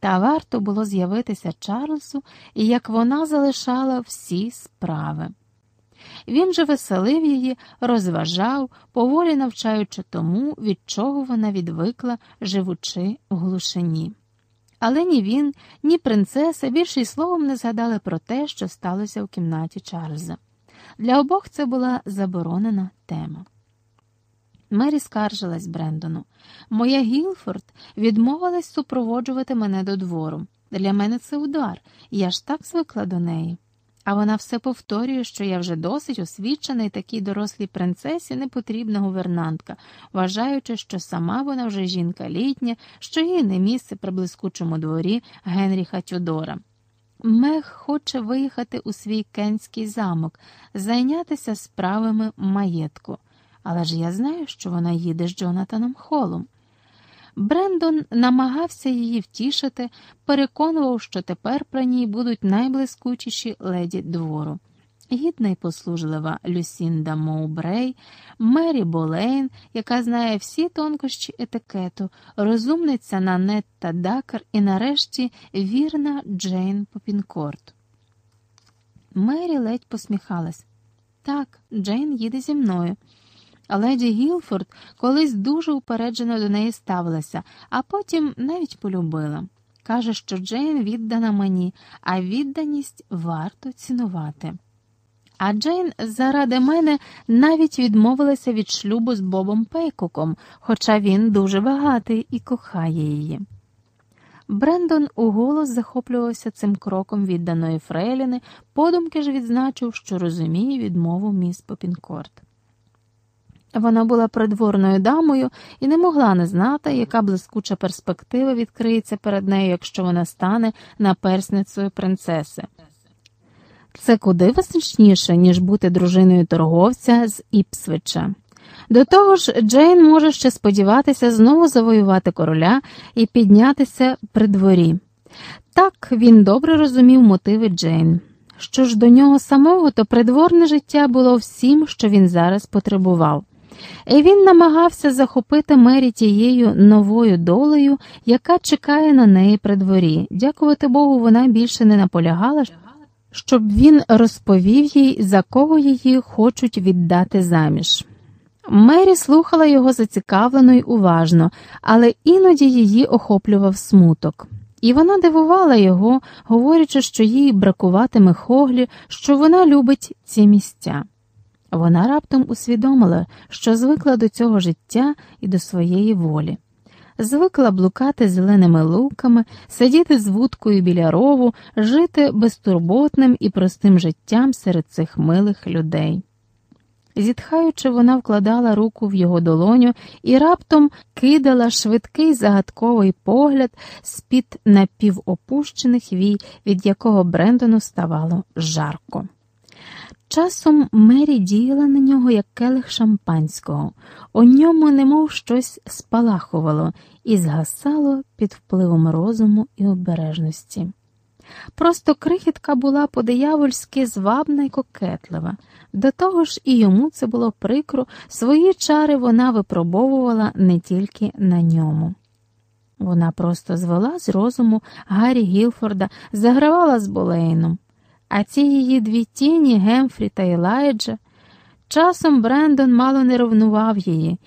Та варто було з'явитися Чарльзу, і як вона залишала всі справи. Він же веселив її, розважав, поволі навчаючи тому, від чого вона відвикла, живучи в глушині. Але ні він, ні принцеса більше й словом не згадали про те, що сталося в кімнаті Чарльза. Для обох це була заборонена тема. Мері скаржилась Брендону. Моя Гілфорд відмовилась супроводжувати мене до двору. Для мене це удар, я ж так звикла до неї. А вона все повторює, що я вже досить освічена і такій дорослій принцесі не потрібна гувернантка, вважаючи, що сама вона вже жінка літня, що їй не місце при блискучому дворі Генріха Тюдора. Мех хоче виїхати у свій кенський замок, зайнятися справами маєтку. Але ж я знаю, що вона їде з Джонатаном Холом. Брендон намагався її втішити, переконував, що тепер про ній будуть найблискучіші леді двору. Гідна й послужлива Люсінда Моубрей, Мері Болейн, яка знає всі тонкощі етикету, розумниця Нанетта Дакар і нарешті вірна Джейн Попінкорт. Мері ледь посміхалась. Так, Джейн їде зі мною. Леді Гілфорд колись дуже упереджено до неї ставилася, а потім навіть полюбила. Каже, що Джейн віддана мені, а відданість варто цінувати. А Джейн заради мене навіть відмовилася від шлюбу з Бобом Пейкоком, хоча він дуже багатий і кохає її. Брендон уголос захоплювався цим кроком відданої Фрейліни, подумки ж відзначив, що розуміє відмову міс Попінкорт. Вона була придворною дамою і не могла не знати, яка блискуча перспектива відкриється перед нею, якщо вона стане наперсницею принцеси. Це куди визначніше, ніж бути дружиною торговця з Іпсвича. До того ж, Джейн може ще сподіватися знову завоювати короля і піднятися при дворі. Так він добре розумів мотиви Джейн. Що ж до нього самого, то придворне життя було всім, що він зараз потребував. І він намагався захопити Мері тією новою долею, яка чекає на неї при дворі. Дякувати Богу, вона більше не наполягала, щоб він розповів їй, за кого її хочуть віддати заміж. Мері слухала його зацікавлено й уважно, але іноді її охоплював смуток. І вона дивувала його, говорячи, що їй бракуватиме хоглі, що вона любить ці місця. Вона раптом усвідомила, що звикла до цього життя і до своєї волі. Звикла блукати зеленими луками, сидіти з вудкою біля рову, жити безтурботним і простим життям серед цих милих людей. Зітхаючи, вона вкладала руку в його долоню і раптом кидала швидкий загадковий погляд з під напівопущених вій, від якого Брендону ставало жарко. Часом Мері діяла на нього як келих шампанського, у ньому немов щось спалахувало і згасало під впливом розуму і обережності. Просто крихітка була по-диявольськи звабна й кокетлива, до того ж і йому це було прикро, свої чари вона випробовувала не тільки на ньому. Вона просто звела з розуму Гаррі Гілфорда, загравала з Болейном. А ці її дві тіні, Гемфрі та Елайджа, часом Брендон мало не ревнував її,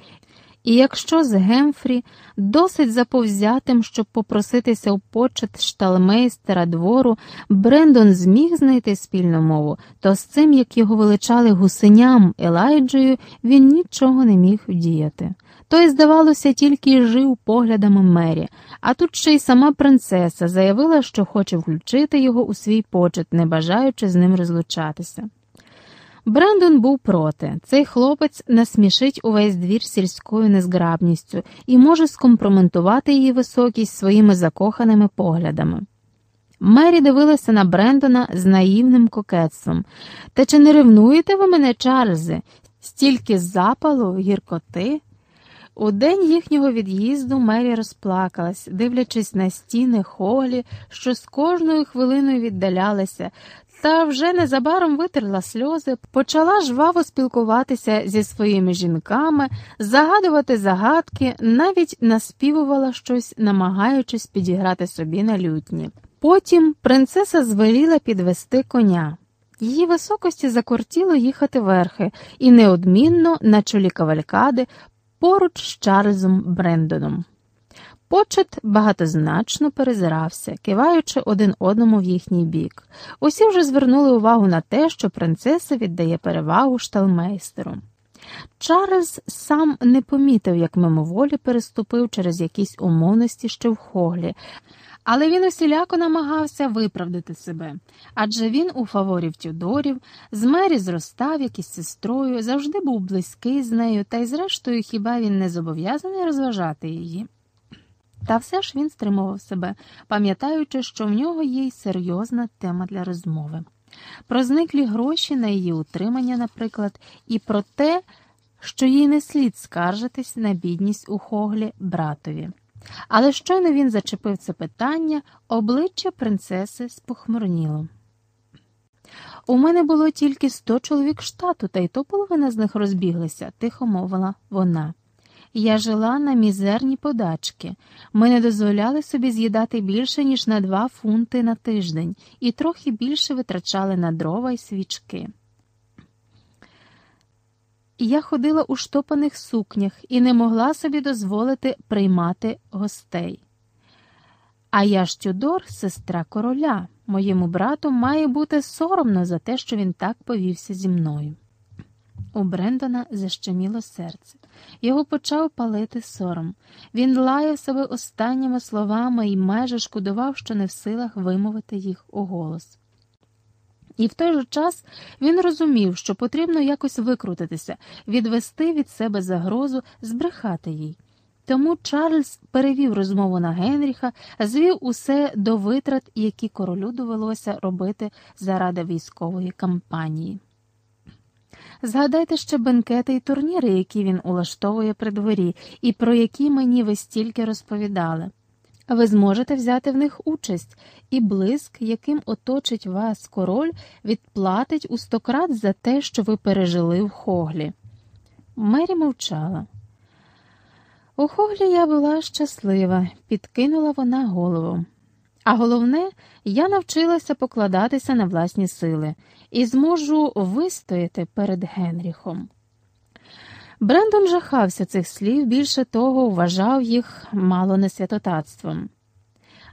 і якщо з Гемфрі досить заповзятим, щоб попроситися у почет шталмейстера двору, Брендон зміг знайти спільну мову, то з цим, як його величали гусеням Елайджею, він нічого не міг вдіяти. Той, здавалося, тільки й жив поглядами Мері, а тут ще й сама принцеса заявила, що хоче включити його у свій почет, не бажаючи з ним розлучатися. Брендон був проти. Цей хлопець насмішить увесь двір сільською незграбністю і може скомпроментувати її високість своїми закоханими поглядами. Мері дивилася на Брендона з наївним кокетством. Та чи не ревнуєте ви мене, Чарльзе? Стільки запалу, гіркоти? У день їхнього від'їзду Мері розплакалась, дивлячись на стіни холі, що з кожною хвилиною віддалялися, та вже незабаром витерла сльози, почала жваво спілкуватися зі своїми жінками, загадувати загадки, навіть наспівувала щось, намагаючись підіграти собі на лютні. Потім принцеса звеліла підвести коня. Її високості закортіло їхати верхи, і неодмінно на чолі кавалькади поруч з Чарльзом Брендоном. Почет багатозначно перезирався, киваючи один одному в їхній бік. Усі вже звернули увагу на те, що принцеса віддає перевагу шталмейстеру. Чарльз сам не помітив, як мимоволі переступив через якісь умовності ще в хоглі, але він усіляко намагався виправдати себе, адже він у фаворів Тюдорів, з мері зростав, як із сестрою, завжди був близький з нею, та й, зрештою, хіба він не зобов'язаний розважати її. Та все ж він стримував себе, пам'ятаючи, що в нього є й серйозна тема для розмови. Про зниклі гроші на її утримання, наприклад, і про те, що їй не слід скаржитись на бідність у хоглі братові. Але щойно він зачепив це питання, обличчя принцеси спохмурніло. У мене було тільки сто чоловік штату, та й то половина з них розбіглися, тихо мовила вона. Я жила на мізерні подачки. Ми не дозволяли собі з'їдати більше, ніж на два фунти на тиждень, і трохи більше витрачали на дрова й свічки. Я ходила у штопаних сукнях і не могла собі дозволити приймати гостей. А я ж Тюдор, сестра короля, моєму брату має бути соромно за те, що він так повівся зі мною. У Брендона защеміло серце. Його почав палити сором. Він лаяв себе останніми словами і майже шкодував, що не в силах вимовити їх у голос. І в той же час він розумів, що потрібно якось викрутитися, відвести від себе загрозу, збрехати їй. Тому Чарльз перевів розмову на Генріха, звів усе до витрат, які королю довелося робити заради військової кампанії. Згадайте ще бенкети і турніри, які він улаштовує при дворі, і про які мені ви стільки розповідали. Ви зможете взяти в них участь, і блиск, яким оточить вас король, відплатить у стократ за те, що ви пережили в хоглі. Мері мовчала. У хоглі я була щаслива, підкинула вона голову. А головне, я навчилася покладатися на власні сили і зможу вистояти перед Генріхом. Брендон жахався цих слів, більше того, вважав їх мало не святотатством.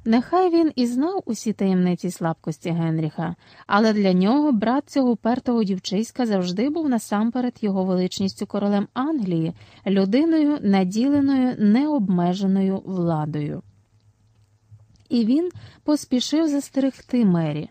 Нехай він і знав усі таємниці слабкості Генріха, але для нього брат цього упертого дівчиська завжди був насамперед його величністю королем Англії, людиною, наділеною необмеженою владою. І він поспішив застерегти Мері.